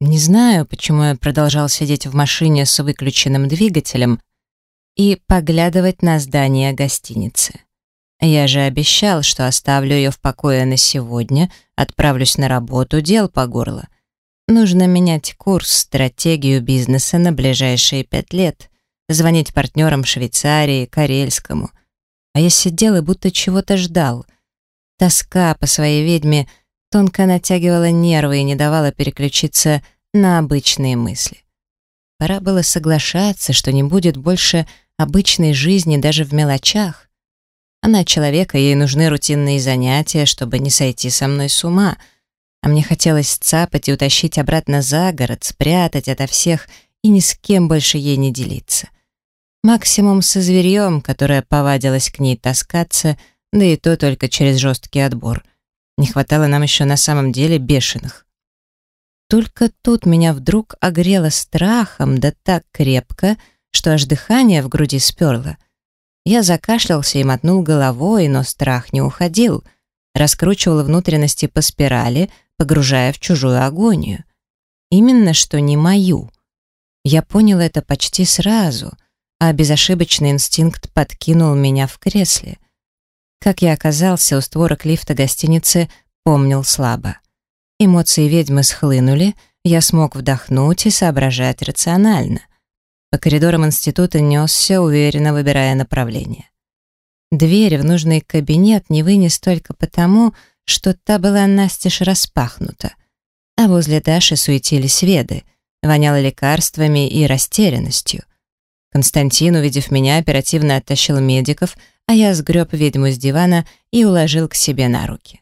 Не знаю, почему я продолжал сидеть в машине с выключенным двигателем и поглядывать на здание гостиницы. Я же обещал, что оставлю ее в покое на сегодня, отправлюсь на работу, дел по горло. Нужно менять курс, стратегию бизнеса на ближайшие пять лет, звонить партнерам Швейцарии, Карельскому. А я сидел и будто чего-то ждал. Тоска по своей ведьме тонко натягивала нервы и не давала переключиться на обычные мысли. Пора было соглашаться, что не будет больше обычной жизни даже в мелочах. Она человека, ей нужны рутинные занятия, чтобы не сойти со мной с ума. А мне хотелось цапать и утащить обратно за город, спрятать ото всех и ни с кем больше ей не делиться. Максимум со зверьем, которое повадилось к ней таскаться, да и то только через жесткий отбор. Не хватало нам еще на самом деле бешеных. Только тут меня вдруг огрело страхом, да так крепко, что аж дыхание в груди сперло — я закашлялся и мотнул головой, но страх не уходил. Раскручивал внутренности по спирали, погружая в чужую агонию. Именно что не мою. Я понял это почти сразу, а безошибочный инстинкт подкинул меня в кресле. Как я оказался у створок лифта гостиницы, помнил слабо. Эмоции ведьмы схлынули, я смог вдохнуть и соображать рационально. По коридорам института несся, уверенно выбирая направление. Дверь в нужный кабинет не вынес только потому, что та была настежь распахнута, а возле Даши суетились веды, воняло лекарствами и растерянностью. Константин, увидев меня, оперативно оттащил медиков, а я сгреб ведьму с дивана и уложил к себе на руки.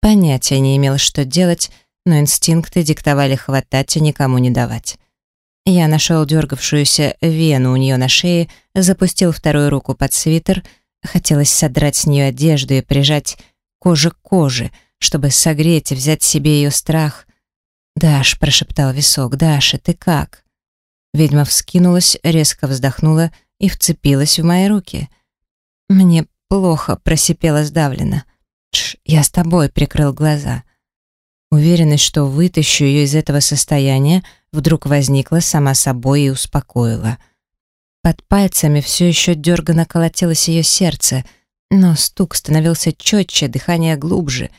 Понятия не имел, что делать, но инстинкты диктовали хватать и никому не давать. Я нашел дергавшуюся вену у нее на шее, запустил вторую руку под свитер, хотелось содрать с нее одежду и прижать кожу к коже, чтобы согреть и взять себе ее страх. «Даш», — прошептал висок, — «Даша, ты как?» Ведьма вскинулась, резко вздохнула и вцепилась в мои руки. «Мне плохо», — просипела сдавленно. «Тш, я с тобой», — прикрыл глаза. Уверенность, что вытащу ее из этого состояния, вдруг возникла сама собой и успокоила. Под пальцами все еще дерганно колотилось ее сердце, но стук становился четче, дыхание глубже.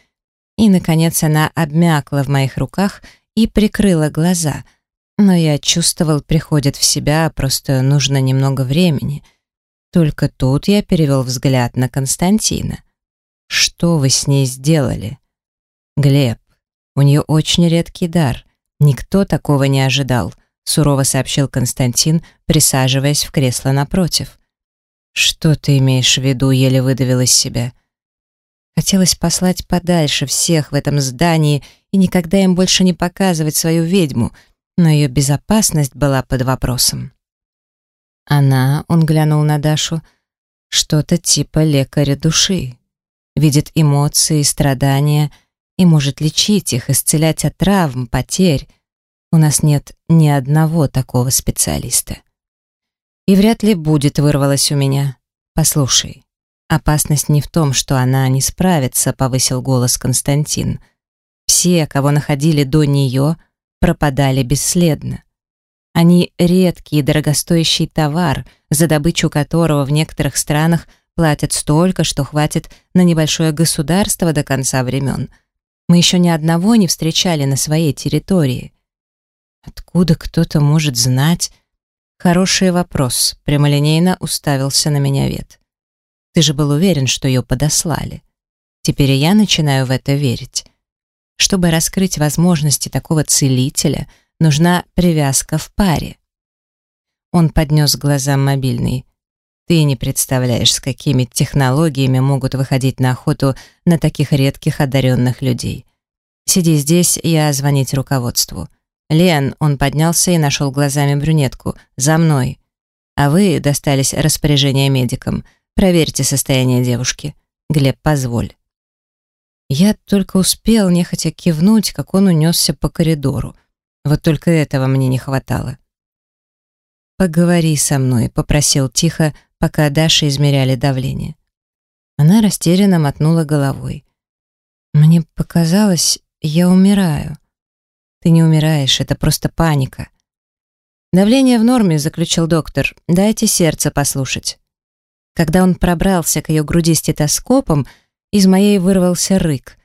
И, наконец, она обмякла в моих руках и прикрыла глаза. Но я чувствовал, приходит в себя, просто нужно немного времени. Только тут я перевел взгляд на Константина. «Что вы с ней сделали?» «Глеб, у нее очень редкий дар. Никто такого не ожидал», — сурово сообщил Константин, присаживаясь в кресло напротив. «Что ты имеешь в виду?» — еле выдавил из себя. Хотелось послать подальше всех в этом здании и никогда им больше не показывать свою ведьму, но ее безопасность была под вопросом. Она, он глянул на Дашу, что-то типа лекаря души. Видит эмоции, страдания — и может лечить их, исцелять от травм, потерь. У нас нет ни одного такого специалиста. И вряд ли будет, вырвалось у меня. Послушай, опасность не в том, что она не справится, повысил голос Константин. Все, кого находили до нее, пропадали бесследно. Они редкий и дорогостоящий товар, за добычу которого в некоторых странах платят столько, что хватит на небольшое государство до конца времен — мы еще ни одного не встречали на своей территории. Откуда кто-то может знать? Хороший вопрос, прямолинейно уставился на меня Вет. Ты же был уверен, что ее подослали. Теперь я начинаю в это верить. Чтобы раскрыть возможности такого целителя, нужна привязка в паре. Он поднес глазам мобильный. Ты не представляешь, с какими технологиями могут выходить на охоту на таких редких одаренных людей. Сиди здесь, я звонить руководству. Лен, он поднялся и нашел глазами брюнетку. За мной. А вы достались распоряжение медикам. Проверьте состояние девушки. Глеб, позволь. Я только успел нехотя кивнуть, как он унесся по коридору. Вот только этого мне не хватало. «Поговори со мной», — попросил тихо, пока Даша измеряли давление. Она растерянно мотнула головой. «Мне показалось, я умираю». Ты не умираешь, это просто паника. Давление в норме, заключил доктор. Дайте сердце послушать. Когда он пробрался к ее груди стетоскопом, из моей вырвался рык.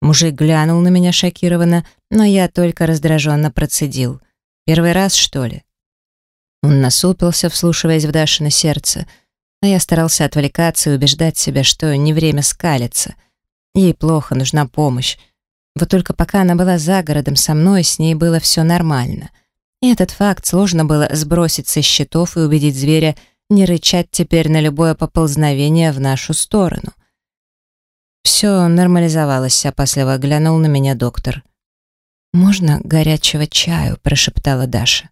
Мужик глянул на меня шокированно, но я только раздраженно процедил. Первый раз, что ли? Он насупился, вслушиваясь в Дашино сердце, а я старался отвлекаться и убеждать себя, что не время скалиться. Ей плохо, нужна помощь. Вот только пока она была за городом со мной, с ней было все нормально — и этот факт сложно было сбросить со счетов и убедить зверя не рычать теперь на любое поползновение в нашу сторону. Все нормализовалось, опасливо глянул на меня доктор. «Можно горячего чаю?» — прошептала Даша.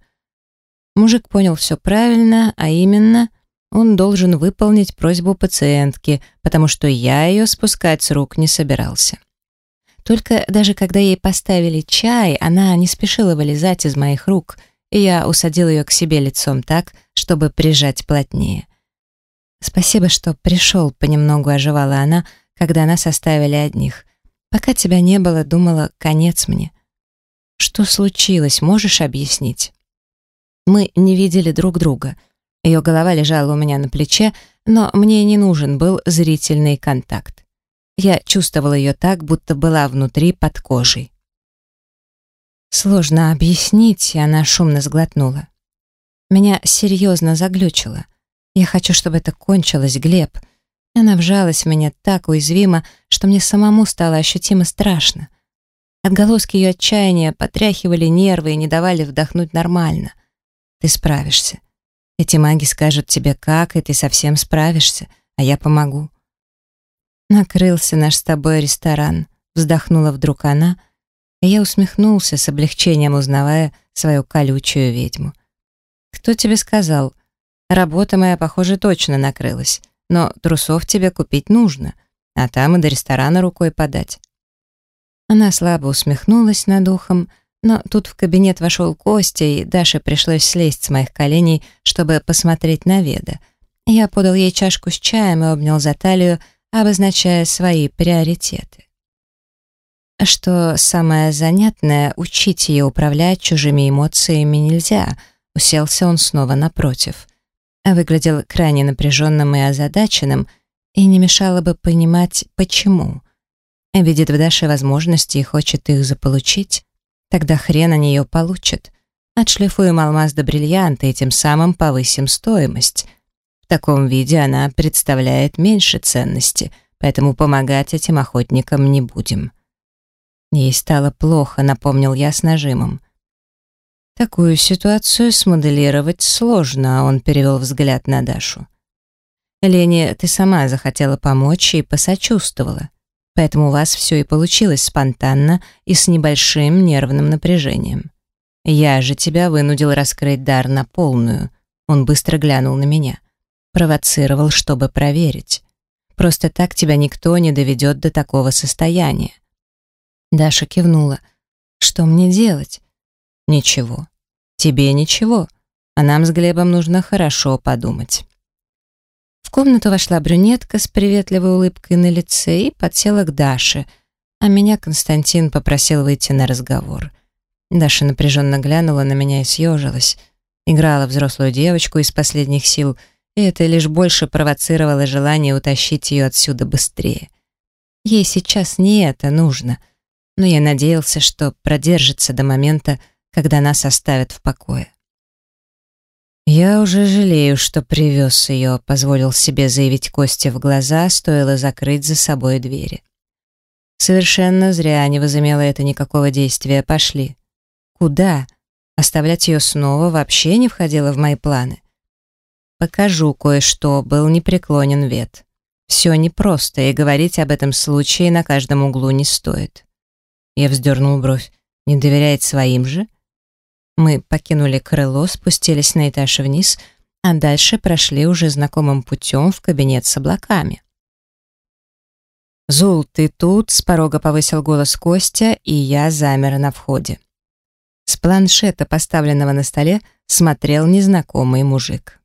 Мужик понял все правильно, а именно, он должен выполнить просьбу пациентки, потому что я ее спускать с рук не собирался. Только даже когда ей поставили чай, она не спешила вылезать из моих рук, и я усадил ее к себе лицом так, чтобы прижать плотнее. «Спасибо, что пришел», — понемногу оживала она, когда нас оставили одних. «Пока тебя не было, думала, конец мне». «Что случилось, можешь объяснить?» Мы не видели друг друга. Ее голова лежала у меня на плече, но мне не нужен был зрительный контакт. Я чувствовала ее так, будто была внутри под кожей. Сложно объяснить, и она шумно сглотнула. Меня серьезно заглючило. Я хочу, чтобы это кончилось, Глеб. Она вжалась в меня так уязвимо, что мне самому стало ощутимо страшно. Отголоски ее отчаяния потряхивали нервы и не давали вдохнуть нормально. Ты справишься. Эти маги скажут тебе как, и ты совсем справишься, а я помогу. «Накрылся наш с тобой ресторан», — вздохнула вдруг она, и я усмехнулся с облегчением, узнавая свою колючую ведьму. «Кто тебе сказал? Работа моя, похоже, точно накрылась, но трусов тебе купить нужно, а там и до ресторана рукой подать». Она слабо усмехнулась над ухом, но тут в кабинет вошел Костя, и Даше пришлось слезть с моих коленей, чтобы посмотреть на Веда. Я подал ей чашку с чаем и обнял за талию, обозначая свои приоритеты. Что самое занятное, учить ее управлять чужими эмоциями нельзя, уселся он снова напротив. Выглядел крайне напряженным и озадаченным, и не мешало бы понимать, почему. Видит в Даше возможности и хочет их заполучить, тогда хрен они ее получат. Отшлифуем алмаз до бриллианта и тем самым повысим стоимость — таком виде она представляет меньше ценности, поэтому помогать этим охотникам не будем. Ей стало плохо, напомнил я с нажимом. Такую ситуацию смоделировать сложно, а он перевел взгляд на Дашу. Лене, ты сама захотела помочь и посочувствовала. Поэтому у вас все и получилось спонтанно и с небольшим нервным напряжением. Я же тебя вынудил раскрыть дар на полную. Он быстро глянул на меня. Провоцировал, чтобы проверить. Просто так тебя никто не доведет до такого состояния. Даша кивнула. Что мне делать? Ничего. Тебе ничего. А нам с Глебом нужно хорошо подумать. В комнату вошла брюнетка с приветливой улыбкой на лице и подсела к Даше, а меня Константин попросил выйти на разговор. Даша напряженно глянула на меня и съежилась. Играла взрослую девочку из последних сил — и это лишь больше провоцировало желание утащить ее отсюда быстрее. Ей сейчас не это нужно, но я надеялся, что продержится до момента, когда нас оставят в покое. «Я уже жалею, что привез ее», — позволил себе заявить Косте в глаза, стоило закрыть за собой двери. «Совершенно зря не возымело это никакого действия. Пошли». «Куда?» Оставлять ее снова вообще не входило в мои планы. «Покажу кое-что», — был непреклонен Вет. «Все непросто, и говорить об этом случае на каждом углу не стоит». Я вздернул бровь. «Не доверяет своим же?» Мы покинули крыло, спустились на этаж вниз, а дальше прошли уже знакомым путем в кабинет с облаками. «Зул, ты тут?» — с порога повысил голос Костя, и я замер на входе. С планшета, поставленного на столе, смотрел незнакомый мужик.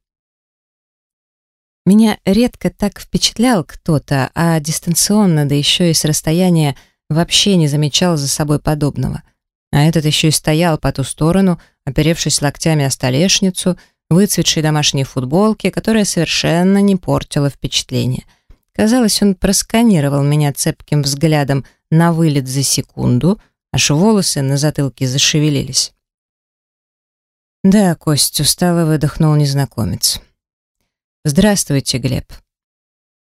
Меня редко так впечатлял кто-то, а дистанционно, да еще и с расстояния, вообще не замечал за собой подобного. А этот еще и стоял по ту сторону, оперевшись локтями о столешницу, выцветшей домашней футболке, которая совершенно не портила впечатление. Казалось, он просканировал меня цепким взглядом на вылет за секунду, аж волосы на затылке зашевелились. «Да, Кость, устало выдохнул незнакомец. «Здравствуйте, Глеб».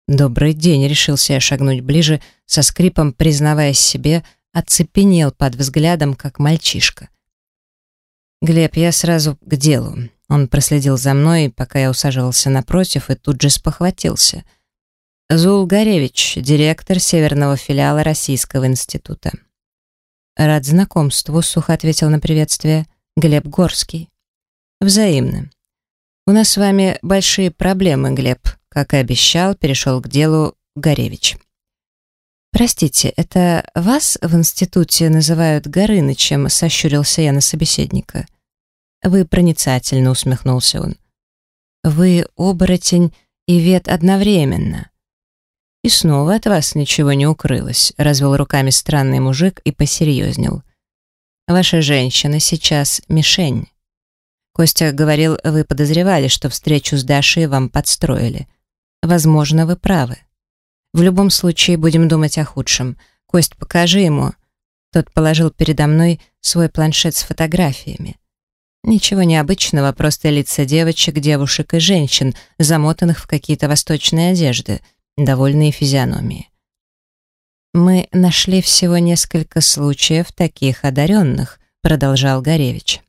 «Добрый день», — решился я шагнуть ближе, со скрипом признаваясь себе, оцепенел под взглядом, как мальчишка. «Глеб, я сразу к делу». Он проследил за мной, пока я усаживался напротив, и тут же спохватился. «Зул Горевич, директор северного филиала Российского института». «Рад знакомству», — сухо ответил на приветствие. «Глеб Горский». «Взаимно. У нас с вами большие проблемы, Глеб», — как и обещал, перешел к делу Горевич. «Простите, это вас в институте называют Горынычем?» — сощурился я на собеседника. «Вы проницательно», — усмехнулся он. «Вы оборотень и вет одновременно». «И снова от вас ничего не укрылось», — развел руками странный мужик и посерьезнел. «Ваша женщина сейчас мишень». Костя говорил, вы подозревали, что встречу с Дашей вам подстроили. Возможно, вы правы. В любом случае, будем думать о худшем. Кость, покажи ему. Тот положил передо мной свой планшет с фотографиями. Ничего необычного, просто лица девочек, девушек и женщин, замотанных в какие-то восточные одежды, довольные физиономии. «Мы нашли всего несколько случаев таких одаренных», продолжал Горевич.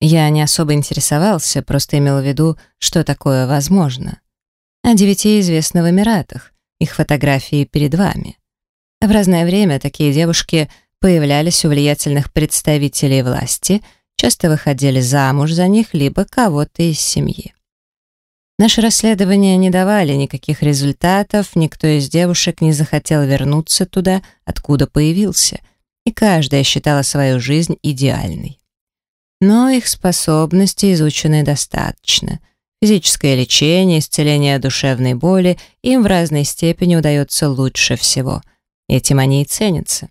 Я не особо интересовался, просто имел в виду, что такое возможно о девяти известно в Эмиратах, их фотографии перед вами. В разное время такие девушки появлялись у влиятельных представителей власти, часто выходили замуж за них, либо кого-то из семьи. Наши расследования не давали никаких результатов, никто из девушек не захотел вернуться туда, откуда появился, и каждая считала свою жизнь идеальной. Но их способности изучены достаточно — Физическое лечение, исцеление душевной боли им в разной степени удается лучше всего. Этим они и ценятся.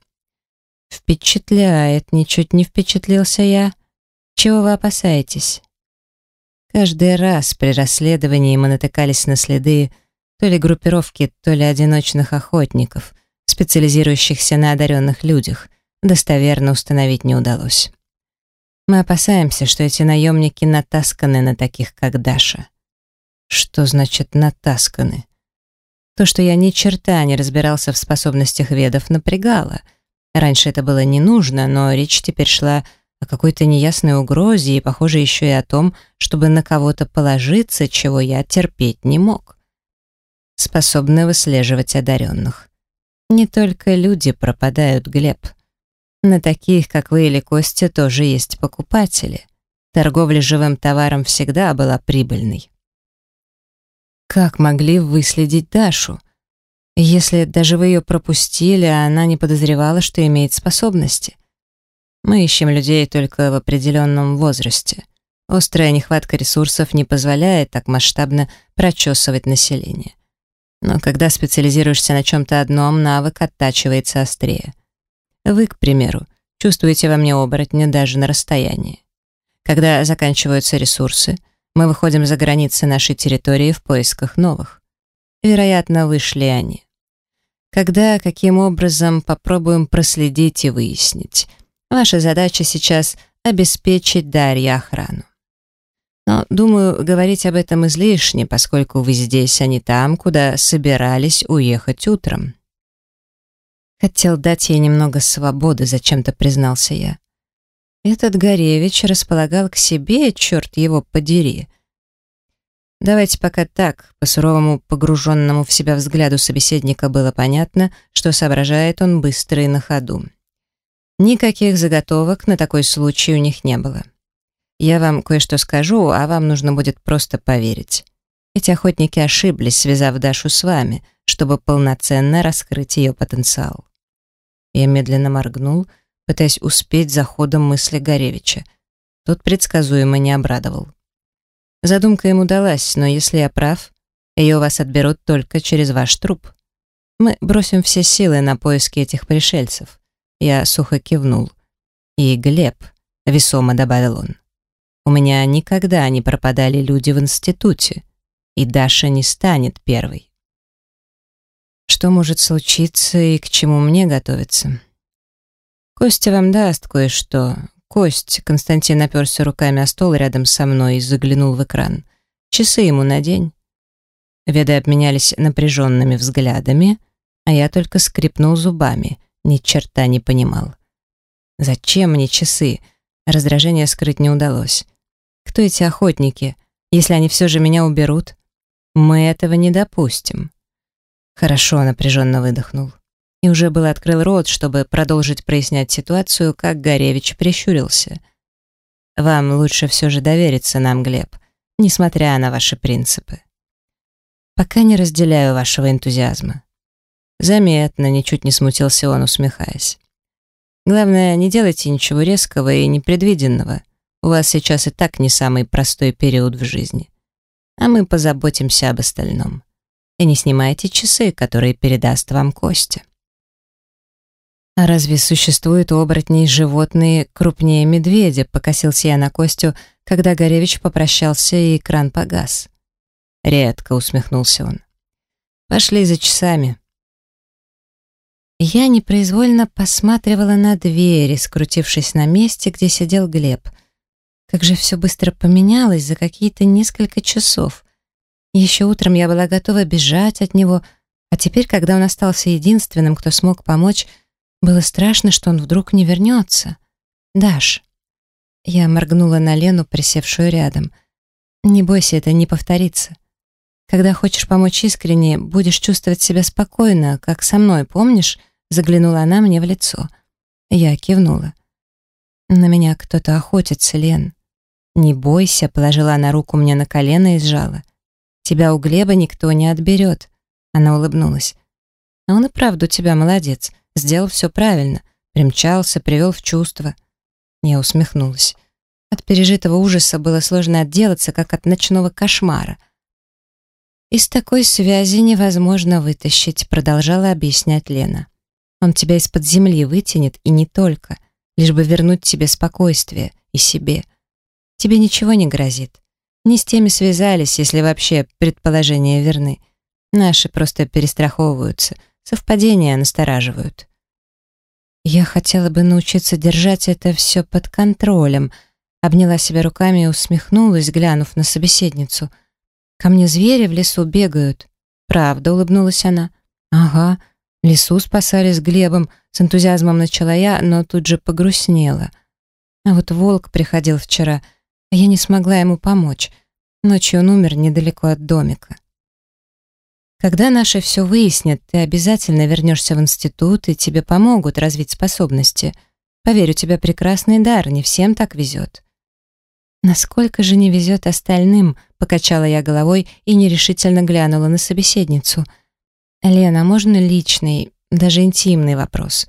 «Впечатляет», — ничуть не впечатлился я. «Чего вы опасаетесь?» Каждый раз при расследовании мы натыкались на следы то ли группировки, то ли одиночных охотников, специализирующихся на одаренных людях. Достоверно установить не удалось. Мы опасаемся, что эти наемники натасканы на таких, как Даша. Что значит «натасканы»? То, что я ни черта не разбирался в способностях ведов, напрягало. Раньше это было не нужно, но речь теперь шла о какой-то неясной угрозе и, похоже, еще и о том, чтобы на кого-то положиться, чего я терпеть не мог. Способны выслеживать одаренных. Не только люди пропадают, Глеб. На таких, как вы или Костя, тоже есть покупатели. Торговля живым товаром всегда была прибыльной. Как могли выследить Дашу? Если даже вы ее пропустили, а она не подозревала, что имеет способности. Мы ищем людей только в определенном возрасте. Острая нехватка ресурсов не позволяет так масштабно прочесывать население. Но когда специализируешься на чем-то одном, навык оттачивается острее. Вы, к примеру, чувствуете во мне оборотня даже на расстоянии. Когда заканчиваются ресурсы, мы выходим за границы нашей территории в поисках новых. Вероятно, вышли они. Когда, каким образом, попробуем проследить и выяснить. Ваша задача сейчас — обеспечить Дарье охрану. Но, думаю, говорить об этом излишне, поскольку вы здесь, а не там, куда собирались уехать утром. Хотел дать ей немного свободы, зачем-то признался я. Этот Горевич располагал к себе, черт его подери. Давайте пока так, по суровому погруженному в себя взгляду собеседника было понятно, что соображает он быстро и на ходу. Никаких заготовок на такой случай у них не было. Я вам кое-что скажу, а вам нужно будет просто поверить. Эти охотники ошиблись, связав Дашу с вами, чтобы полноценно раскрыть ее потенциал. Я медленно моргнул, пытаясь успеть за ходом мысли Горевича. Тот предсказуемо не обрадовал. Задумка ему далась, но если я прав, ее у вас отберут только через ваш труп. Мы бросим все силы на поиски этих пришельцев. Я сухо кивнул. И Глеб, весомо добавил он. У меня никогда не пропадали люди в институте, и Даша не станет первой. Что может случиться и к чему мне готовиться? Костя вам даст кое-что. Кость, Константин оперся руками о стол рядом со мной и заглянул в экран. Часы ему надень. Веды обменялись напряженными взглядами, а я только скрипнул зубами, ни черта не понимал. Зачем мне часы? Раздражение скрыть не удалось. Кто эти охотники? Если они все же меня уберут? Мы этого не допустим. Хорошо, напряженно выдохнул. И уже был открыл рот, чтобы продолжить прояснять ситуацию, как Горевич прищурился. Вам лучше все же довериться нам, Глеб, несмотря на ваши принципы. Пока не разделяю вашего энтузиазма. Заметно, ничуть не смутился он, усмехаясь. Главное, не делайте ничего резкого и непредвиденного. У вас сейчас и так не самый простой период в жизни. А мы позаботимся об остальном. И не снимайте часы, которые передаст вам Костя. А разве существуют у оборотней животные крупнее медведя? Покосился я на Костю, когда Горевич попрощался и экран погас. Редко усмехнулся он. Пошли за часами. Я непроизвольно посматривала на двери, скрутившись на месте, где сидел Глеб. Как же все быстро поменялось за какие-то несколько часов. Еще утром я была готова бежать от него, а теперь, когда он остался единственным, кто смог помочь, было страшно, что он вдруг не вернется. «Даш». Я моргнула на Лену, присевшую рядом. «Не бойся, это не повторится. Когда хочешь помочь искренне, будешь чувствовать себя спокойно, как со мной, помнишь?» Заглянула она мне в лицо. Я кивнула. На меня кто-то охотится, Лен. Не бойся, положила она руку мне на колено и сжала. Тебя у Глеба никто не отберет. Она улыбнулась. А он и правда у тебя молодец. Сделал все правильно. Примчался, привел в чувство. Я усмехнулась. От пережитого ужаса было сложно отделаться, как от ночного кошмара. «Из такой связи невозможно вытащить», — продолжала объяснять Лена. «Он тебя из-под земли вытянет, и не только лишь бы вернуть тебе спокойствие и себе. Тебе ничего не грозит. Не с теми связались, если вообще предположения верны. Наши просто перестраховываются, совпадения настораживают. Я хотела бы научиться держать это все под контролем, обняла себя руками и усмехнулась, глянув на собеседницу. Ко мне звери в лесу бегают. Правда, улыбнулась она. Ага, Лесу спасали с Глебом, с энтузиазмом начала я, но тут же погрустнела. А вот волк приходил вчера, я не смогла ему помочь. Ночью он умер недалеко от домика. Когда наши все выяснят, ты обязательно вернешься в институт, и тебе помогут развить способности. Поверь, у тебя прекрасный дар, не всем так везет. Насколько же не везет остальным, покачала я головой и нерешительно глянула на собеседницу — «Лена, можно личный, даже интимный вопрос?»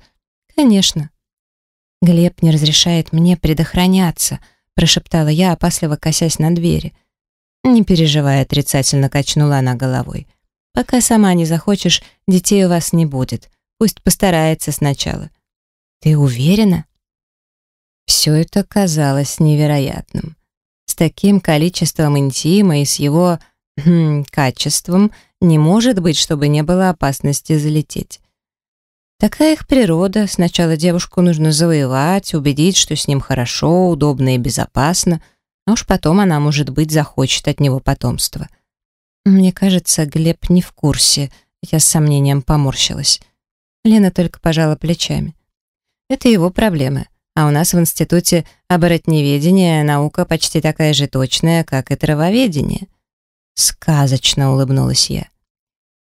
«Конечно». «Глеб не разрешает мне предохраняться», прошептала я, опасливо косясь на двери. «Не переживай», отрицательно качнула она головой. «Пока сама не захочешь, детей у вас не будет. Пусть постарается сначала». «Ты уверена?» Все это казалось невероятным. С таким количеством интима и с его хм, качеством не может быть, чтобы не было опасности залететь. Такая их природа. Сначала девушку нужно завоевать, убедить, что с ним хорошо, удобно и безопасно, а уж потом она, может быть, захочет от него потомства. Мне кажется, Глеб не в курсе. Я с сомнением поморщилась. Лена только пожала плечами. Это его проблемы. А у нас в институте оборотневедения наука почти такая же точная, как и травоведение. Сказочно улыбнулась я.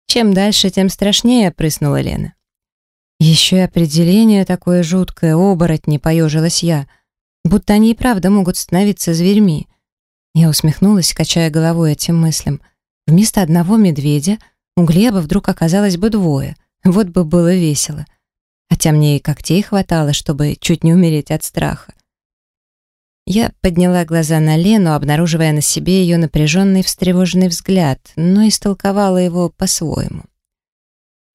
Чем дальше, тем страшнее, прыснула Лена. Еще и определение такое жуткое, оборотни, поежилась я. Будто они и правда могут становиться зверьми. Я усмехнулась, качая головой этим мыслям. Вместо одного медведя у Глеба вдруг оказалось бы двое. Вот бы было весело. Хотя мне и когтей хватало, чтобы чуть не умереть от страха. Я подняла глаза на Лену, обнаруживая на себе ее напряженный встревоженный взгляд, но истолковала его по-своему.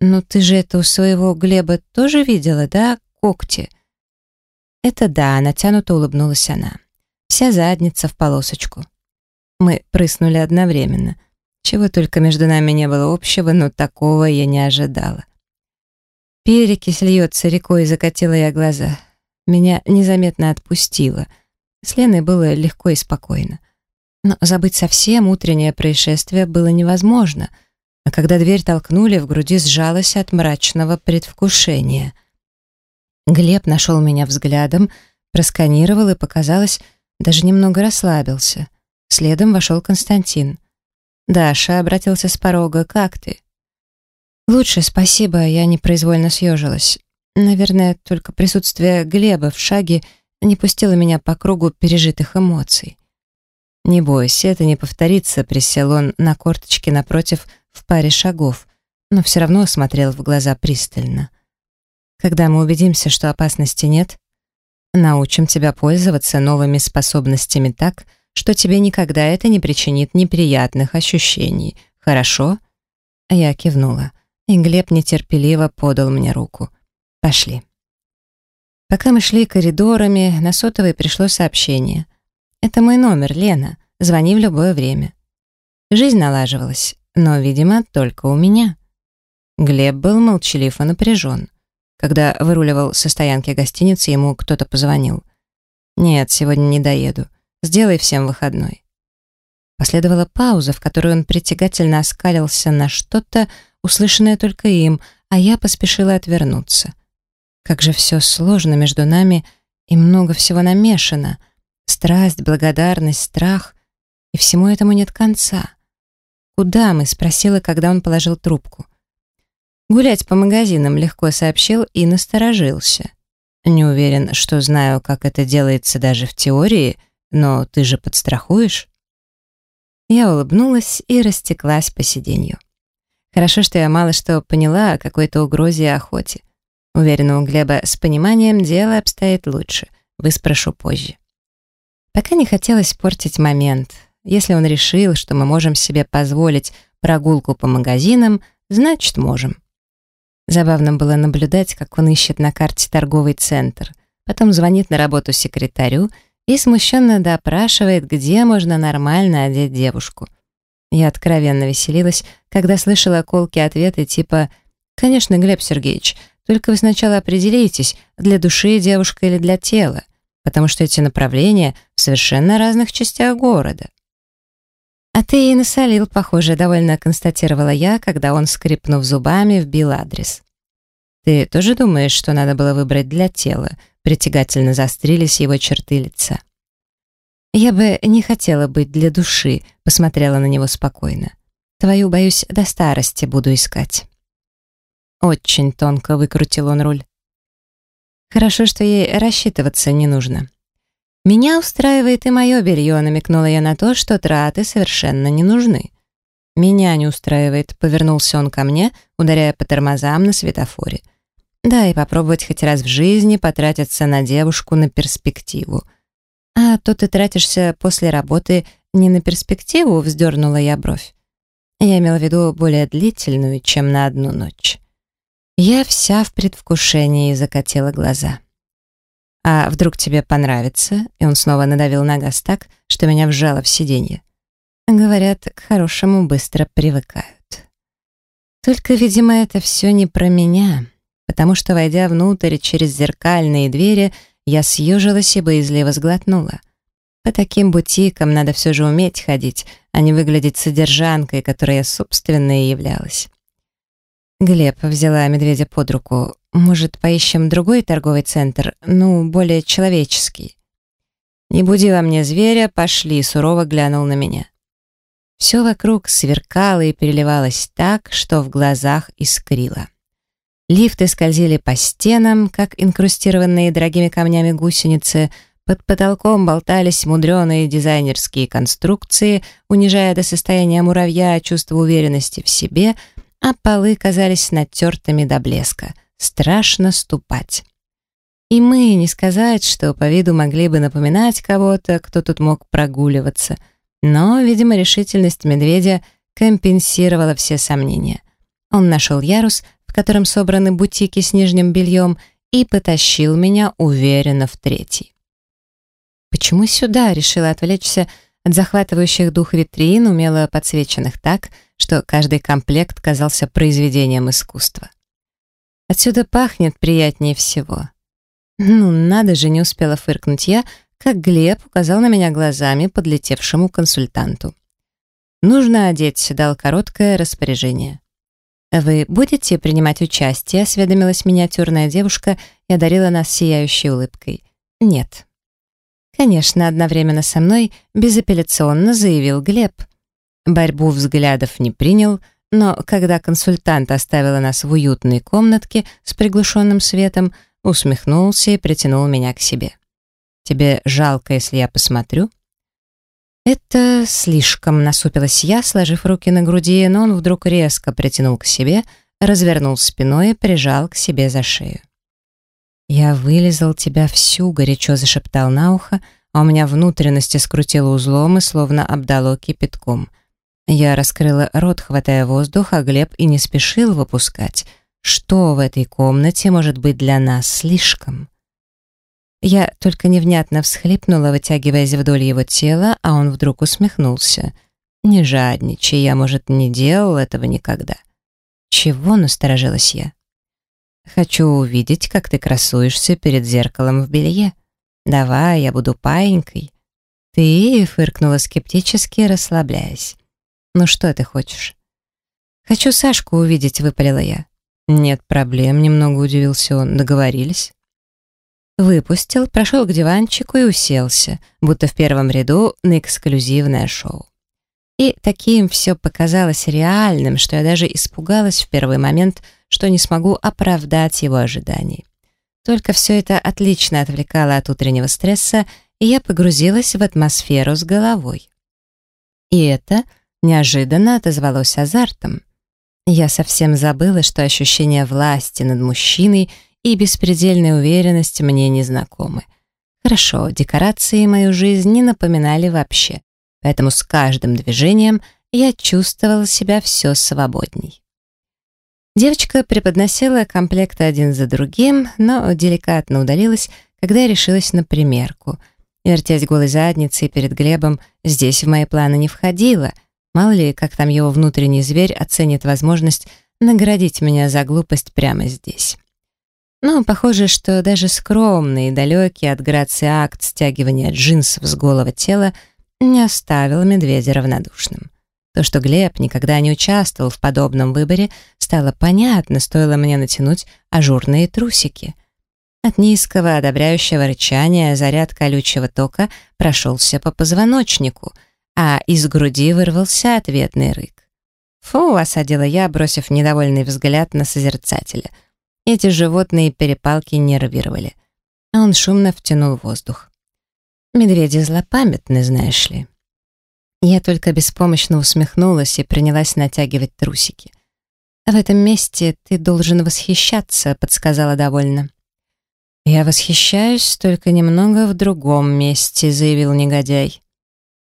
«Ну ты же это у своего Глеба тоже видела, да, когти?» «Это да», — натянуто улыбнулась она. «Вся задница в полосочку». Мы прыснули одновременно. Чего только между нами не было общего, но такого я не ожидала. Перекись льется рекой, закатила я глаза. Меня незаметно отпустило. С Леной было легко и спокойно. Но забыть совсем утреннее происшествие было невозможно, а когда дверь толкнули, в груди сжалось от мрачного предвкушения. Глеб нашел меня взглядом, просканировал и, показалось, даже немного расслабился. Следом вошел Константин. «Даша», — обратился с порога, — «как ты?» «Лучше, спасибо, я непроизвольно съежилась. Наверное, только присутствие Глеба в шаге не пустило меня по кругу пережитых эмоций. «Не бойся, это не повторится», — присел он на корточке напротив в паре шагов, но все равно смотрел в глаза пристально. «Когда мы убедимся, что опасности нет, научим тебя пользоваться новыми способностями так, что тебе никогда это не причинит неприятных ощущений. Хорошо?» Я кивнула и Глеб нетерпеливо подал мне руку. «Пошли». Пока мы шли коридорами, на сотовый пришло сообщение. «Это мой номер, Лена. Звони в любое время». Жизнь налаживалась, но, видимо, только у меня. Глеб был молчалив и напряжен. Когда выруливал со стоянки гостиницы, ему кто-то позвонил. «Нет, сегодня не доеду. Сделай всем выходной». Последовала пауза, в которой он притягательно оскалился на что-то, услышанное только им, а я поспешила отвернуться. Как же все сложно между нами и много всего намешано. Страсть, благодарность, страх. И всему этому нет конца. «Куда мы?» — спросила, когда он положил трубку. «Гулять по магазинам», — легко сообщил и насторожился. «Не уверен, что знаю, как это делается даже в теории, но ты же подстрахуешь?» Я улыбнулась и растеклась по сиденью. Хорошо, что я мало что поняла о какой-то угрозе и охоте. Уверена, у Глеба с пониманием дело обстоит лучше. Выспрошу позже. Пока не хотелось портить момент. Если он решил, что мы можем себе позволить прогулку по магазинам, значит, можем. Забавно было наблюдать, как он ищет на карте торговый центр, потом звонит на работу секретарю и смущенно допрашивает, где можно нормально одеть девушку — я откровенно веселилась, когда слышала колки ответы типа «Конечно, Глеб Сергеевич, только вы сначала определитесь, для души девушка или для тела, потому что эти направления в совершенно разных частях города». «А ты и насолил, похоже», — довольно констатировала я, когда он, скрипнув зубами, вбил адрес. «Ты тоже думаешь, что надо было выбрать для тела?» Притягательно заострились его черты лица. «Я бы не хотела быть для души», — посмотрела на него спокойно. «Твою, боюсь, до старости буду искать». Очень тонко выкрутил он руль. «Хорошо, что ей рассчитываться не нужно». «Меня устраивает и мое белье», — намекнула я на то, что траты совершенно не нужны. «Меня не устраивает», — повернулся он ко мне, ударяя по тормозам на светофоре. «Да, и попробовать хоть раз в жизни потратиться на девушку на перспективу». «А то ты тратишься после работы не на перспективу», — вздернула я бровь. Я имела в виду более длительную, чем на одну ночь. Я вся в предвкушении закатила глаза. «А вдруг тебе понравится?» И он снова надавил на газ так, что меня вжало в сиденье. Говорят, к хорошему быстро привыкают. Только, видимо, это все не про меня, потому что, войдя внутрь через зеркальные двери, я съежилась и боязливо сглотнула. По таким бутикам надо все же уметь ходить, а не выглядеть содержанкой, которой я, собственно, и являлась. Глеб взяла медведя под руку. «Может, поищем другой торговый центр, ну, более человеческий?» «Не буди во мне зверя, пошли», — сурово глянул на меня. Все вокруг сверкало и переливалось так, что в глазах искрило. Лифты скользили по стенам, как инкрустированные дорогими камнями гусеницы, под потолком болтались мудреные дизайнерские конструкции, унижая до состояния муравья чувство уверенности в себе, а полы казались натертыми до блеска. Страшно ступать. И мы, не сказать, что по виду могли бы напоминать кого-то, кто тут мог прогуливаться, но, видимо, решительность медведя компенсировала все сомнения. Он нашел ярус, в котором собраны бутики с нижним бельем, и потащил меня уверенно в третий. Почему сюда решила отвлечься от захватывающих дух витрин, умело подсвеченных так, что каждый комплект казался произведением искусства. Отсюда пахнет приятнее всего. Ну, надо же, не успела фыркнуть я, как Глеб указал на меня глазами подлетевшему консультанту. «Нужно одеть», — дал короткое распоряжение. «Вы будете принимать участие?» — осведомилась миниатюрная девушка и одарила нас сияющей улыбкой. «Нет». Конечно, одновременно со мной безапелляционно заявил Глеб. Борьбу взглядов не принял, но когда консультант оставила нас в уютной комнатке с приглушенным светом, усмехнулся и притянул меня к себе. «Тебе жалко, если я посмотрю?» «Это слишком», — насупилась я, сложив руки на груди, но он вдруг резко притянул к себе, развернул спиной и прижал к себе за шею. «Я вылезал тебя всю», — горячо зашептал на ухо, а у меня внутренности скрутило узлом и словно обдало кипятком. Я раскрыла рот, хватая воздух, а Глеб и не спешил выпускать. Что в этой комнате может быть для нас слишком? Я только невнятно всхлипнула, вытягиваясь вдоль его тела, а он вдруг усмехнулся. «Не жадничай, я, может, не делал этого никогда». «Чего?» — насторожилась я. «Хочу увидеть, как ты красуешься перед зеркалом в белье. Давай, я буду паинькой». «Ты?» — фыркнула скептически, расслабляясь. «Ну что ты хочешь?» «Хочу Сашку увидеть», — выпалила я. «Нет проблем», — немного удивился он. «Договорились?» Выпустил, прошел к диванчику и уселся, будто в первом ряду на эксклюзивное шоу. И таким все показалось реальным, что я даже испугалась в первый момент, что не смогу оправдать его ожиданий. Только все это отлично отвлекало от утреннего стресса, и я погрузилась в атмосферу с головой. И это неожиданно отозвалось азартом. Я совсем забыла, что ощущение власти над мужчиной и беспредельная уверенность мне не знакомы. Хорошо, декорации мою жизнь не напоминали вообще, поэтому с каждым движением я чувствовала себя все свободней. Девочка преподносила комплекты один за другим, но деликатно удалилась, когда я решилась на примерку. Вертеть голой задницей перед Глебом здесь в мои планы не входило. Мало ли, как там его внутренний зверь оценит возможность наградить меня за глупость прямо здесь. Но похоже, что даже скромный и далекий от грации акт стягивания джинсов с голого тела не оставил медведя равнодушным. То, что Глеб никогда не участвовал в подобном выборе, стало понятно, стоило мне натянуть ажурные трусики. От низкого одобряющего рычания заряд колючего тока прошелся по позвоночнику, а из груди вырвался ответный рык. «Фу!» — осадила я, бросив недовольный взгляд на созерцателя — эти животные перепалки нервировали. Он шумно втянул воздух. Медведи злопамятны, знаешь ли. Я только беспомощно усмехнулась и принялась натягивать трусики. «А в этом месте ты должен восхищаться», — подсказала довольно. «Я восхищаюсь только немного в другом месте», — заявил негодяй.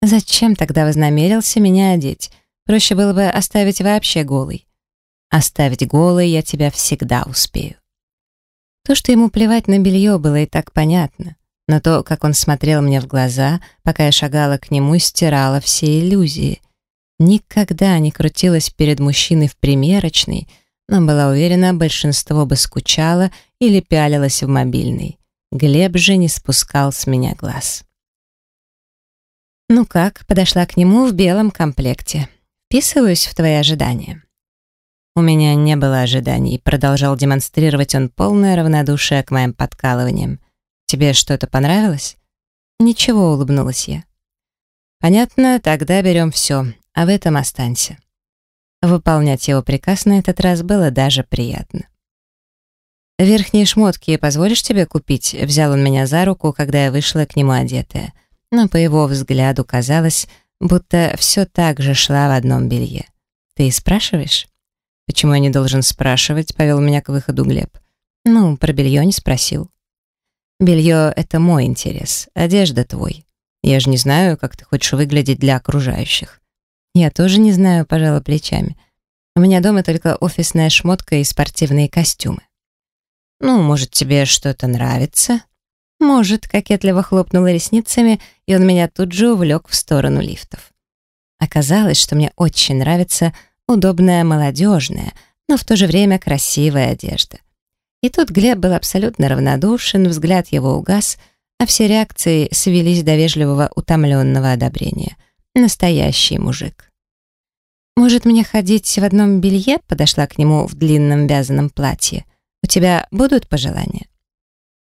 «Зачем тогда вознамерился меня одеть? Проще было бы оставить вообще голый. Оставить голой я тебя всегда успею. То, что ему плевать на белье, было и так понятно. Но то, как он смотрел мне в глаза, пока я шагала к нему, стирало все иллюзии. Никогда не крутилась перед мужчиной в примерочной, но была уверена, большинство бы скучало или пялилось в мобильный. Глеб же не спускал с меня глаз. «Ну как?» — подошла к нему в белом комплекте. «Вписываюсь в твои ожидания». У меня не было ожиданий, продолжал демонстрировать он полное равнодушие к моим подкалываниям. Тебе что-то понравилось? Ничего, улыбнулась я. Понятно, тогда берем все, а в этом останься. Выполнять его приказ на этот раз было даже приятно. «Верхние шмотки позволишь тебе купить?» Взял он меня за руку, когда я вышла к нему одетая. Но по его взгляду казалось, будто все так же шла в одном белье. «Ты спрашиваешь?» «Почему я не должен спрашивать?» — повел меня к выходу Глеб. «Ну, про белье не спросил». «Белье — это мой интерес, одежда твой. Я же не знаю, как ты хочешь выглядеть для окружающих». «Я тоже не знаю», — пожала плечами. «У меня дома только офисная шмотка и спортивные костюмы». «Ну, может, тебе что-то нравится?» «Может», — кокетливо хлопнула ресницами, и он меня тут же увлек в сторону лифтов. Оказалось, что мне очень нравится удобная молодежная, но в то же время красивая одежда. И тут Глеб был абсолютно равнодушен, взгляд его угас, а все реакции свелись до вежливого утомленного одобрения. Настоящий мужик. «Может, мне ходить в одном белье?» подошла к нему в длинном вязаном платье. «У тебя будут пожелания?»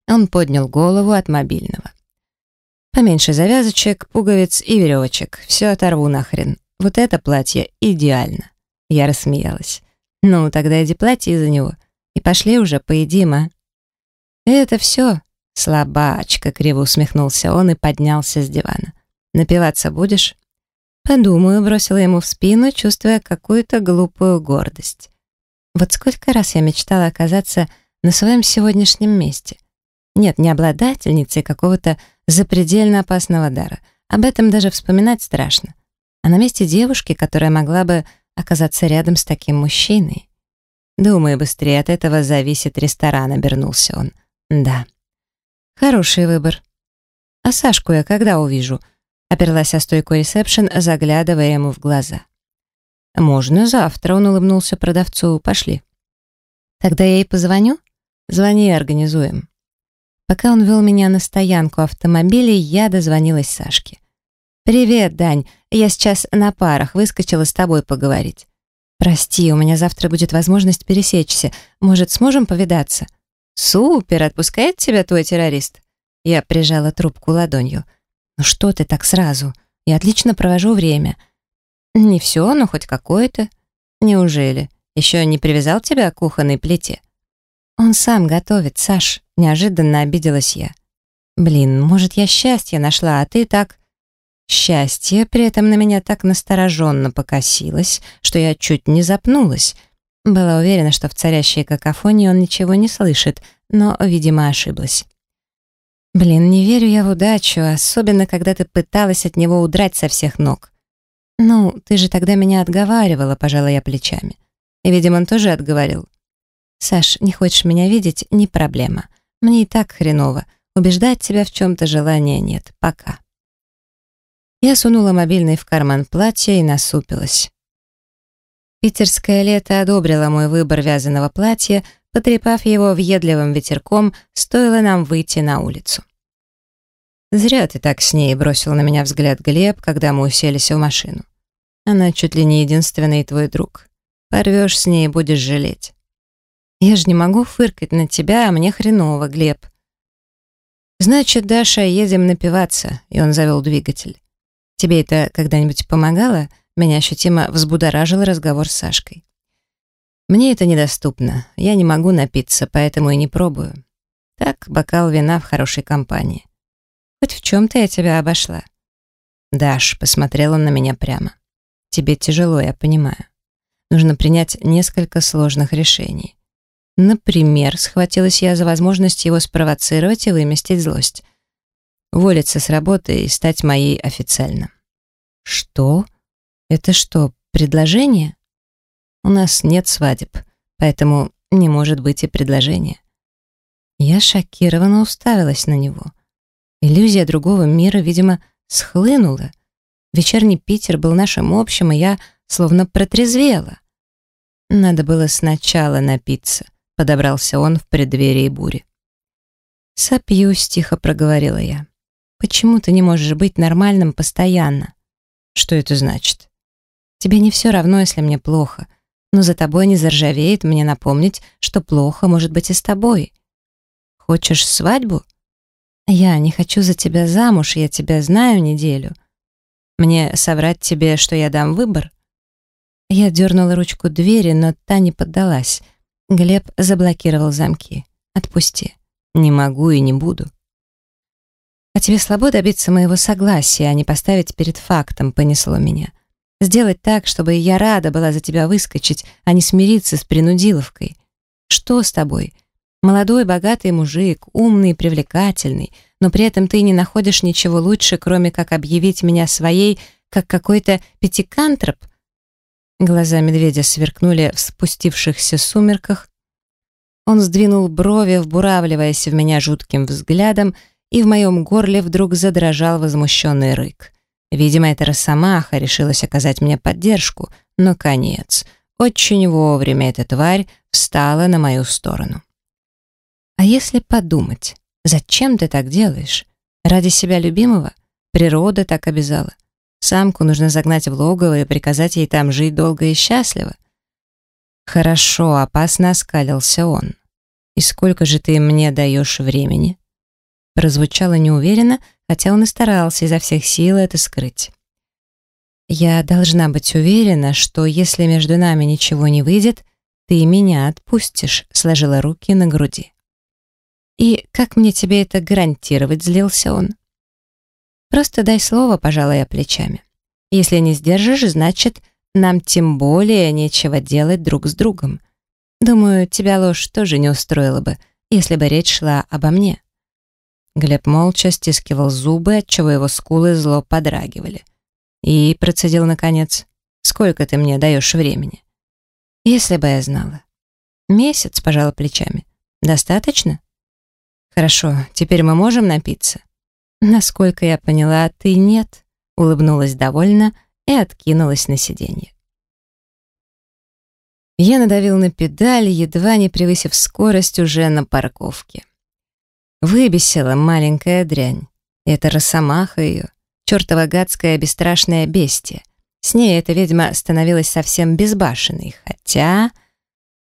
Он поднял голову от мобильного. «Поменьше завязочек, пуговиц и веревочек. Все оторву нахрен. Вот это платье идеально». Я рассмеялась. «Ну, тогда иди платье за него. И пошли уже, поедим, а?» «Это все?» «Слабачка», — криво усмехнулся он и поднялся с дивана. «Напиваться будешь?» «Подумаю», — бросила ему в спину, чувствуя какую-то глупую гордость. Вот сколько раз я мечтала оказаться на своем сегодняшнем месте. Нет, не обладательницей какого-то запредельно опасного дара. Об этом даже вспоминать страшно. А на месте девушки, которая могла бы оказаться рядом с таким мужчиной. Думаю, быстрее от этого зависит ресторан, обернулся он. Да. Хороший выбор. А Сашку я когда увижу? Оперлась о стойку ресепшн, заглядывая ему в глаза. «Можно завтра», — он улыбнулся продавцу. «Пошли». «Тогда я ей позвоню?» «Звони и организуем». Пока он вел меня на стоянку автомобилей, я дозвонилась Сашке. «Привет, Дань. Я сейчас на парах, выскочила с тобой поговорить». «Прости, у меня завтра будет возможность пересечься. Может, сможем повидаться?» «Супер! Отпускает тебя твой террорист?» Я прижала трубку ладонью. «Ну что ты так сразу? Я отлично провожу время». «Не все, но хоть какое-то». «Неужели? Еще не привязал тебя к кухонной плите?» «Он сам готовит, Саш», — неожиданно обиделась я. «Блин, может, я счастье нашла, а ты так...» Счастье при этом на меня так настороженно покосилось, что я чуть не запнулась — была уверена, что в царящей какофонии он ничего не слышит, но, видимо, ошиблась. «Блин, не верю я в удачу, особенно когда ты пыталась от него удрать со всех ног». «Ну, ты же тогда меня отговаривала», — пожала я плечами. И, видимо, он тоже отговорил. «Саш, не хочешь меня видеть — не проблема. Мне и так хреново. Убеждать тебя в чем-то желания нет. Пока». Я сунула мобильный в карман платья и насупилась. Питерское лето одобрило мой выбор вязаного платья, потрепав его въедливым ветерком, стоило нам выйти на улицу. «Зря ты так с ней», — бросил на меня взгляд Глеб, когда мы уселись в машину. «Она чуть ли не единственный твой друг. Порвешь с ней и будешь жалеть». «Я же не могу фыркать на тебя, а мне хреново, Глеб». «Значит, Даша, едем напиваться», — и он завел двигатель. «Тебе это когда-нибудь помогало?» Меня ощутимо взбудоражил разговор с Сашкой. Мне это недоступно, я не могу напиться, поэтому и не пробую. Так, бокал вина в хорошей компании. Хоть в чем-то я тебя обошла. Даш, посмотрел он на меня прямо. Тебе тяжело, я понимаю. Нужно принять несколько сложных решений. Например, схватилась я за возможность его спровоцировать и выместить злость. Уволиться с работы и стать моей официально. Что? «Это что, предложение?» «У нас нет свадеб, поэтому не может быть и предложения». Я шокированно уставилась на него. Иллюзия другого мира, видимо, схлынула. Вечерний Питер был нашим общим, и я словно протрезвела. Надо было сначала напиться, подобрался он в преддверии бури. «Сопьюсь», — тихо проговорила я. «Почему ты не можешь быть нормальным постоянно?» «Что это значит?» Тебе не все равно, если мне плохо, но за тобой не заржавеет мне напомнить, что плохо может быть и с тобой. Хочешь свадьбу? Я не хочу за тебя замуж, я тебя знаю неделю. Мне соврать тебе, что я дам выбор? Я дернула ручку двери, но та не поддалась. Глеб заблокировал замки. Отпусти. Не могу и не буду. А тебе слабо добиться моего согласия, а не поставить перед фактом, понесло меня. Сделать так, чтобы я рада была за тебя выскочить, а не смириться с принудиловкой. Что с тобой? Молодой, богатый мужик, умный, привлекательный, но при этом ты не находишь ничего лучше, кроме как объявить меня своей, как какой-то пятикантроп? Глаза медведя сверкнули в спустившихся сумерках. Он сдвинул брови, вбуравливаясь в меня жутким взглядом, и в моем горле вдруг задрожал возмущенный рык. Видимо, эта росомаха решилась оказать мне поддержку, но конец. Очень вовремя эта тварь встала на мою сторону. А если подумать, зачем ты так делаешь? Ради себя любимого? Природа так обязала. Самку нужно загнать в логово и приказать ей там жить долго и счастливо. Хорошо, опасно оскалился он. И сколько же ты мне даешь времени? Прозвучало неуверенно, хотя он и старался изо всех сил это скрыть. «Я должна быть уверена, что если между нами ничего не выйдет, ты меня отпустишь», — сложила руки на груди. «И как мне тебе это гарантировать?» — злился он. «Просто дай слово, пожалуй, плечами. Если не сдержишь, значит, нам тем более нечего делать друг с другом. Думаю, тебя ложь тоже не устроила бы, если бы речь шла обо мне». Глеб молча стискивал зубы, отчего его скулы зло подрагивали. И процедил наконец, «Сколько ты мне даешь времени?» «Если бы я знала». «Месяц», — пожала плечами. «Достаточно?» «Хорошо, теперь мы можем напиться?» «Насколько я поняла, ты нет», — улыбнулась довольно и откинулась на сиденье. Я надавил на педаль, едва не превысив скорость уже на парковке. Выбесила маленькая дрянь. Это росомаха ее, чертова гадская бесстрашная бестия. С ней эта ведьма становилась совсем безбашенной, хотя...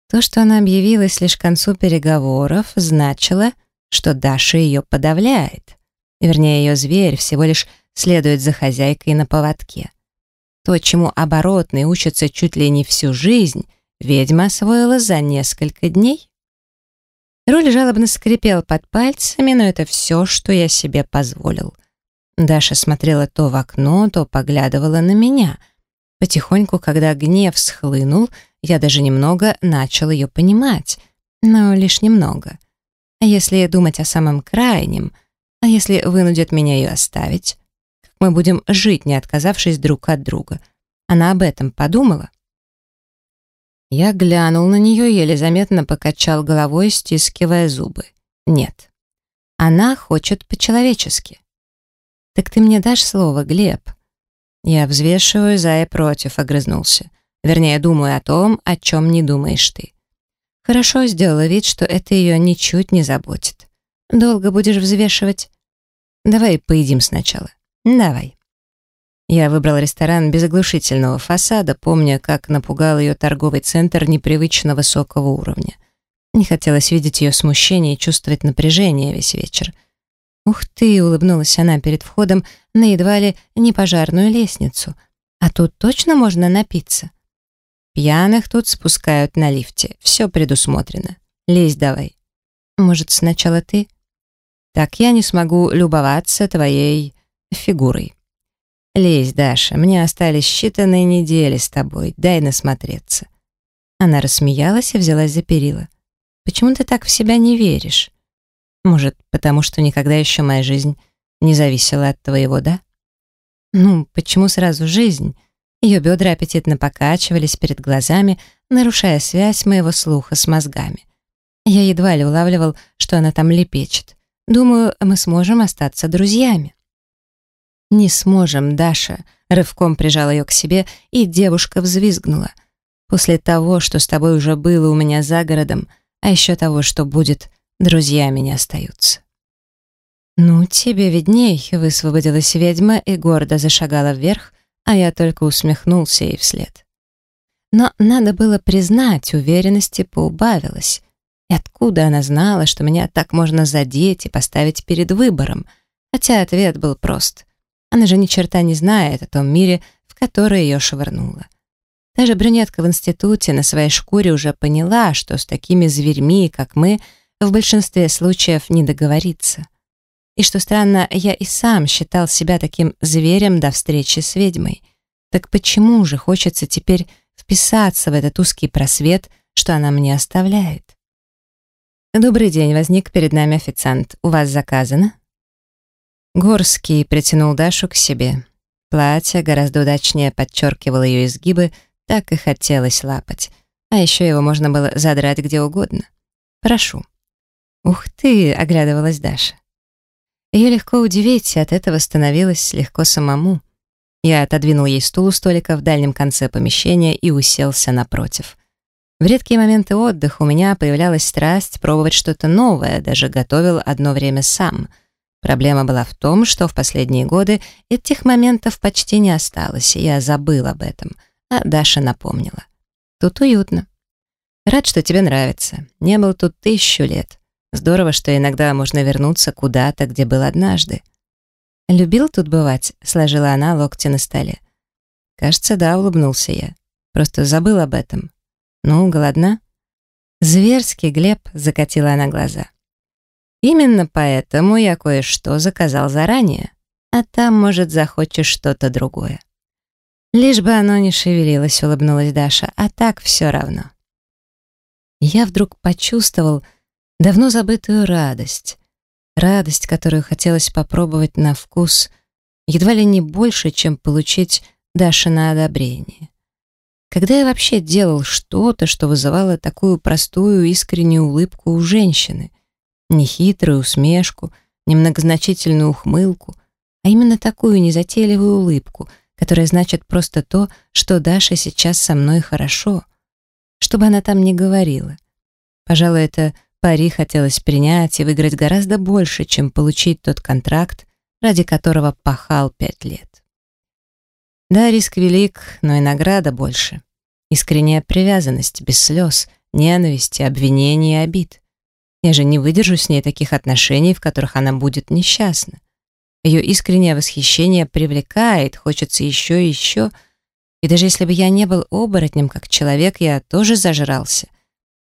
То, что она объявилась лишь к концу переговоров, значило, что Даша ее подавляет. Вернее, ее зверь всего лишь следует за хозяйкой на поводке. То, чему оборотный учится чуть ли не всю жизнь, ведьма освоила за несколько дней. Руль жалобно скрипел под пальцами, но это все, что я себе позволил. Даша смотрела то в окно, то поглядывала на меня. Потихоньку, когда гнев схлынул, я даже немного начал ее понимать, но лишь немного. А если думать о самом крайнем, а если вынудят меня ее оставить? Как мы будем жить, не отказавшись друг от друга? Она об этом подумала? Я глянул на нее, еле заметно покачал головой, стискивая зубы. Нет. Она хочет по-человечески. «Так ты мне дашь слово, Глеб?» Я взвешиваю за и против, огрызнулся. Вернее, думаю о том, о чем не думаешь ты. Хорошо сделала вид, что это ее ничуть не заботит. Долго будешь взвешивать? Давай поедим сначала. Давай. Я выбрал ресторан без оглушительного фасада, помня, как напугал ее торговый центр непривычно высокого уровня. Не хотелось видеть ее смущение и чувствовать напряжение весь вечер. «Ух ты!» — улыбнулась она перед входом на едва ли не пожарную лестницу. «А тут точно можно напиться?» «Пьяных тут спускают на лифте. Все предусмотрено. Лезь давай». «Может, сначала ты?» «Так я не смогу любоваться твоей фигурой». «Лезь, Даша, мне остались считанные недели с тобой, дай насмотреться». Она рассмеялась и взялась за перила. «Почему ты так в себя не веришь? Может, потому что никогда еще моя жизнь не зависела от твоего, да? Ну, почему сразу жизнь?» Ее бедра аппетитно покачивались перед глазами, нарушая связь моего слуха с мозгами. Я едва ли улавливал, что она там лепечет. Думаю, мы сможем остаться друзьями. «Не сможем, Даша», — рывком прижал ее к себе, и девушка взвизгнула. «После того, что с тобой уже было у меня за городом, а еще того, что будет, друзьями не остаются». «Ну, тебе видней», — высвободилась ведьма и гордо зашагала вверх, а я только усмехнулся ей вслед. Но надо было признать, уверенности поубавилось. И откуда она знала, что меня так можно задеть и поставить перед выбором? Хотя ответ был прост. Она же ни черта не знает о том мире, в который ее швырнуло. Даже брюнетка в институте на своей шкуре уже поняла, что с такими зверьми, как мы, в большинстве случаев не договориться. И что странно, я и сам считал себя таким зверем до встречи с ведьмой. Так почему же хочется теперь вписаться в этот узкий просвет, что она мне оставляет? «Добрый день, возник перед нами официант. У вас заказано?» Горский притянул Дашу к себе. Платье гораздо удачнее подчеркивало ее изгибы, так и хотелось лапать. А еще его можно было задрать где угодно. Прошу». «Ух ты!» — оглядывалась Даша. Ее легко удивить, и от этого становилось легко самому. Я отодвинул ей стул у столика в дальнем конце помещения и уселся напротив. В редкие моменты отдыха у меня появлялась страсть пробовать что-то новое, даже готовил одно время сам. Проблема была в том, что в последние годы этих моментов почти не осталось, и я забыл об этом, а Даша напомнила. Тут уютно. Рад, что тебе нравится. Не был тут тысячу лет. Здорово, что иногда можно вернуться куда-то, где был однажды. «Любил тут бывать?» — сложила она локти на столе. «Кажется, да», — улыбнулся я. «Просто забыл об этом». «Ну, голодна?» «Зверски, Глеб», — закатила она глаза. «Именно поэтому я кое-что заказал заранее, а там, может, захочешь что-то другое». «Лишь бы оно не шевелилось», — улыбнулась Даша, «а так все равно». Я вдруг почувствовал давно забытую радость, Радость, которую хотелось попробовать на вкус, едва ли не больше, чем получить Дашина одобрение. Когда я вообще делал что-то, что вызывало такую простую искреннюю улыбку у женщины? Не хитрую усмешку, не многозначительную ухмылку, а именно такую незатейливую улыбку, которая значит просто то, что Даша сейчас со мной хорошо. Чтобы она там не говорила. Пожалуй, это Пари хотелось принять и выиграть гораздо больше, чем получить тот контракт, ради которого пахал пять лет. Да, риск велик, но и награда больше. Искренняя привязанность, без слез, ненависти, обвинений и обид. Я же не выдержу с ней таких отношений, в которых она будет несчастна. Ее искреннее восхищение привлекает, хочется еще и еще. И даже если бы я не был оборотнем, как человек, я тоже зажрался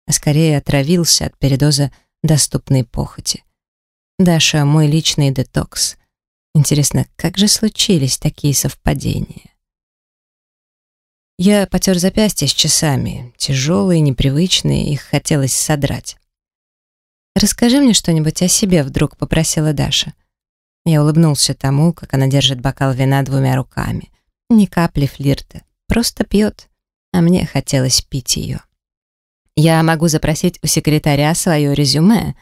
а скорее отравился от передоза доступной похоти. Даша — мой личный детокс. Интересно, как же случились такие совпадения? Я потер запястья с часами, тяжелые, непривычные, их хотелось содрать. «Расскажи мне что-нибудь о себе», — вдруг попросила Даша. Я улыбнулся тому, как она держит бокал вина двумя руками. Ни капли флирта, просто пьет, а мне хотелось пить ее. Я могу запросить у секретаря свое резюме.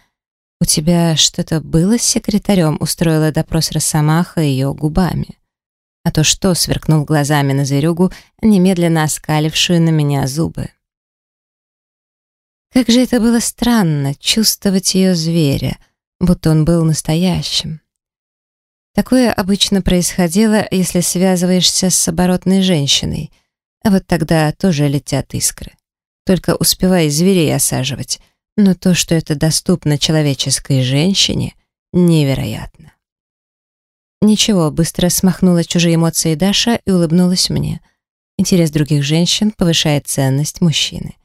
У тебя что-то было с секретарем? Устроила допрос Росомаха ее губами. А то что, сверкнул глазами на зверюгу, немедленно оскалившую на меня зубы. Как же это было странно, чувствовать ее зверя, будто он был настоящим. Такое обычно происходило, если связываешься с оборотной женщиной, а вот тогда тоже летят искры только успевая зверей осаживать, но то, что это доступно человеческой женщине, невероятно. Ничего, быстро смахнула чужие эмоции Даша и улыбнулась мне. Интерес других женщин повышает ценность мужчины.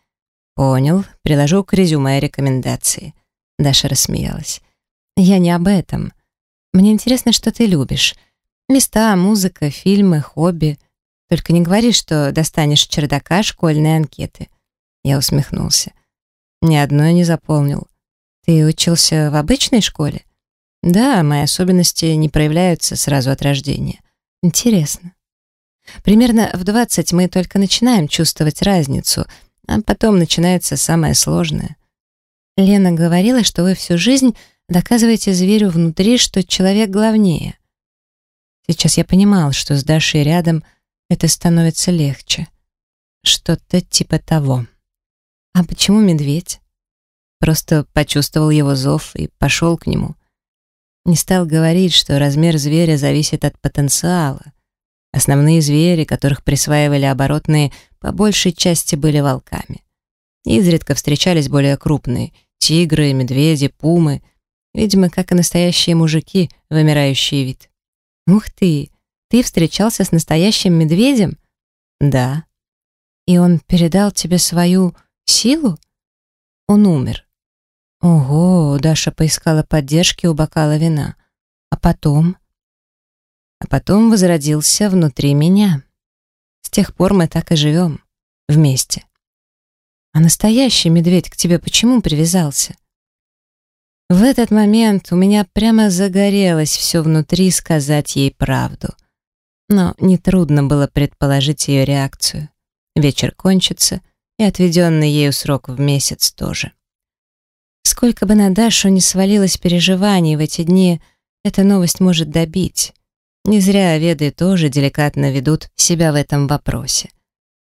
Понял, приложу к резюме рекомендации. Даша рассмеялась. Я не об этом. Мне интересно, что ты любишь. Места, музыка, фильмы, хобби. Только не говори, что достанешь чердака школьные анкеты. Я усмехнулся. Ни одной не заполнил. Ты учился в обычной школе? Да, мои особенности не проявляются сразу от рождения. Интересно. Примерно в 20 мы только начинаем чувствовать разницу, а потом начинается самое сложное. Лена говорила, что вы всю жизнь доказываете зверю внутри, что человек главнее. Сейчас я понимал, что с Дашей рядом это становится легче. Что-то типа того. А почему медведь? Просто почувствовал его зов и пошел к нему. Не стал говорить, что размер зверя зависит от потенциала. Основные звери, которых присваивали оборотные, по большей части были волками. Изредка встречались более крупные — тигры, медведи, пумы. Видимо, как и настоящие мужики, вымирающий вид. «Ух ты! Ты встречался с настоящим медведем?» «Да». «И он передал тебе свою Силу? Он умер. Ого, Даша поискала поддержки у бокала вина. А потом? А потом возродился внутри меня. С тех пор мы так и живем. Вместе. А настоящий медведь к тебе почему привязался? В этот момент у меня прямо загорелось все внутри сказать ей правду. Но нетрудно было предположить ее реакцию. Вечер кончится — и отведенный ею срок в месяц тоже. Сколько бы на Дашу не свалилось переживаний в эти дни, эта новость может добить. Не зря веды тоже деликатно ведут себя в этом вопросе.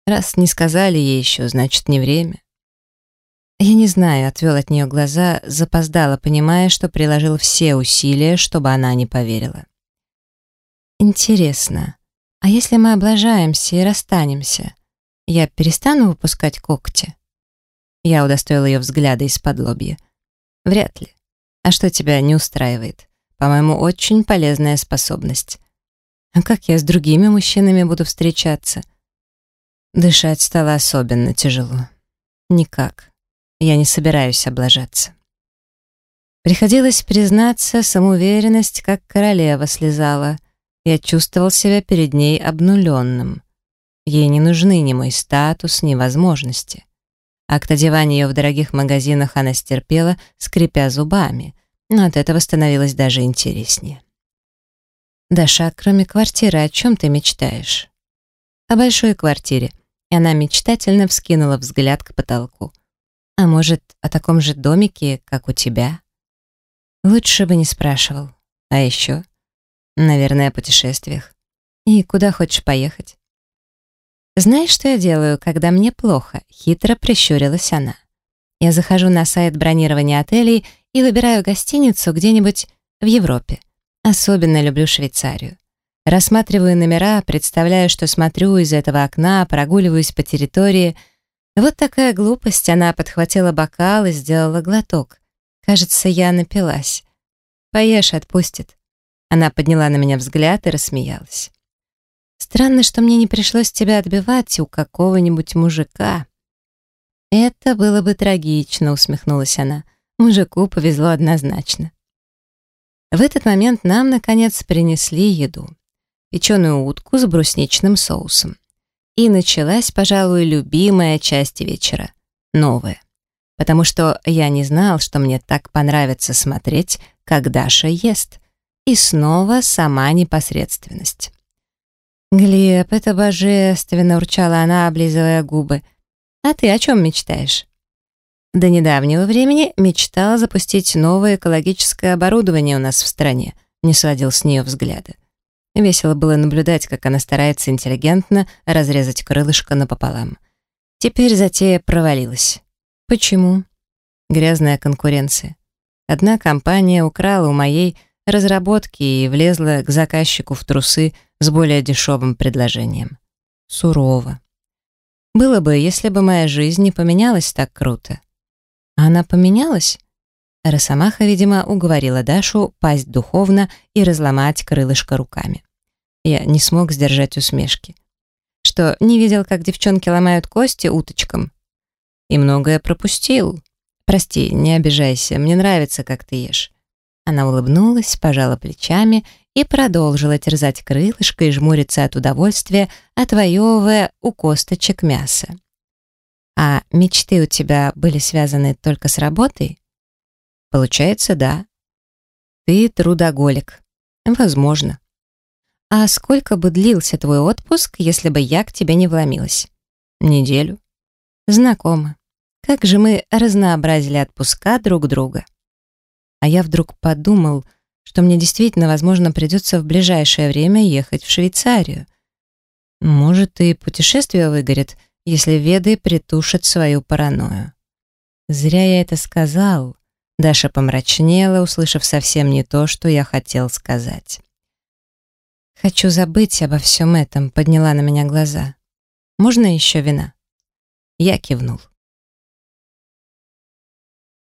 Раз не сказали ей еще, значит, не время. Я не знаю, отвел от нее глаза, запоздало, понимая, что приложил все усилия, чтобы она не поверила. Интересно, а если мы облажаемся и расстанемся, я перестану выпускать когти? Я удостоила ее взгляда из-под лобья. Вряд ли. А что тебя не устраивает? По-моему, очень полезная способность. А как я с другими мужчинами буду встречаться? Дышать стало особенно тяжело. Никак. Я не собираюсь облажаться. Приходилось признаться, самоуверенность, как королева, слезала. Я чувствовал себя перед ней обнуленным. Ей не нужны ни мой статус, ни возможности. Акт одевания ее в дорогих магазинах она стерпела, скрипя зубами, но от этого становилось даже интереснее. «Даша, кроме квартиры, о чем ты мечтаешь?» «О большой квартире», и она мечтательно вскинула взгляд к потолку. А может, о таком же домике, как у тебя? Лучше бы не спрашивал. А еще? Наверное, о путешествиях. И куда хочешь поехать? Знаешь, что я делаю, когда мне плохо? Хитро прищурилась она. Я захожу на сайт бронирования отелей и выбираю гостиницу где-нибудь в Европе. Особенно люблю Швейцарию. Рассматриваю номера, представляю, что смотрю из этого окна, прогуливаюсь по территории — вот такая глупость, она подхватила бокал и сделала глоток. Кажется, я напилась. Поешь, отпустит. Она подняла на меня взгляд и рассмеялась. Странно, что мне не пришлось тебя отбивать у какого-нибудь мужика. Это было бы трагично, усмехнулась она. Мужику повезло однозначно. В этот момент нам, наконец, принесли еду. Печеную утку с брусничным соусом. И началась, пожалуй, любимая часть вечера. Новая. Потому что я не знал, что мне так понравится смотреть, как Даша ест. И снова сама непосредственность. «Глеб, это божественно!» — урчала она, облизывая губы. «А ты о чем мечтаешь?» До недавнего времени мечтала запустить новое экологическое оборудование у нас в стране, не сводил с нее взгляда. Весело было наблюдать, как она старается интеллигентно разрезать крылышко напополам. Теперь затея провалилась. Почему? Грязная конкуренция. Одна компания украла у моей разработки и влезла к заказчику в трусы с более дешевым предложением. Сурово. Было бы, если бы моя жизнь не поменялась так круто. А она поменялась? Росомаха, видимо, уговорила Дашу пасть духовно и разломать крылышко руками. Я не смог сдержать усмешки. Что, не видел, как девчонки ломают кости уточкам? И многое пропустил. Прости, не обижайся, мне нравится, как ты ешь. Она улыбнулась, пожала плечами и продолжила терзать крылышко и жмуриться от удовольствия, отвоевывая у косточек мясо. «А мечты у тебя были связаны только с работой?» Получается, да. Ты трудоголик. Возможно. А сколько бы длился твой отпуск, если бы я к тебе не вломилась? Неделю. Знакомо. Как же мы разнообразили отпуска друг друга. А я вдруг подумал, что мне действительно, возможно, придется в ближайшее время ехать в Швейцарию. Может, и путешествие выгорит, если веды притушат свою паранойю. Зря я это сказал. Даша помрачнела, услышав совсем не то, что я хотел сказать. «Хочу забыть обо всем этом», — подняла на меня глаза. «Можно еще вина?» Я кивнул.